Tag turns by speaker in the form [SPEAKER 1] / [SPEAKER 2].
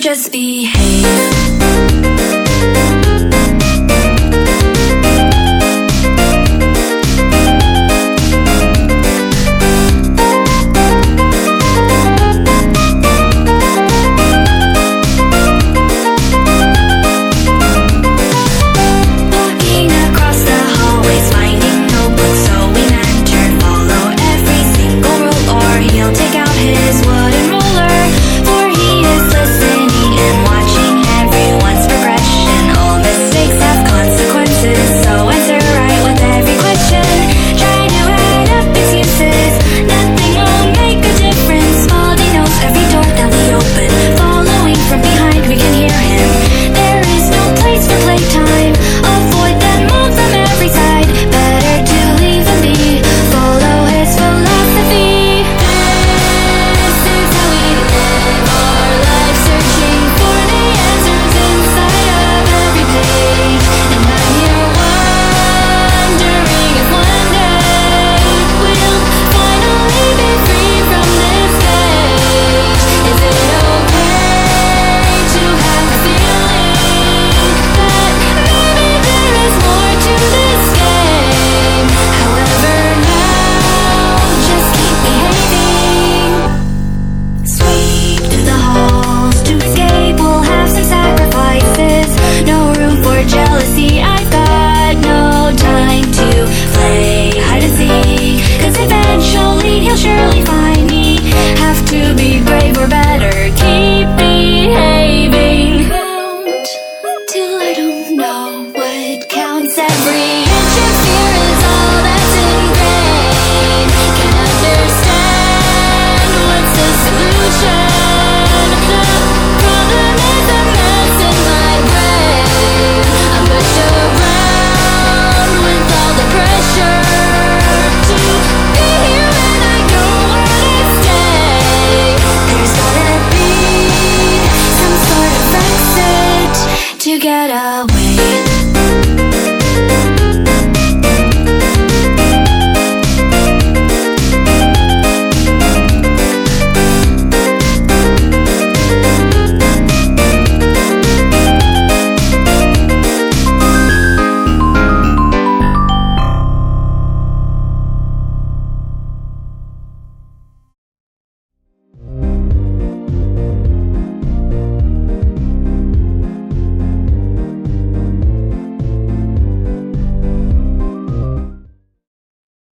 [SPEAKER 1] just behave. Get out.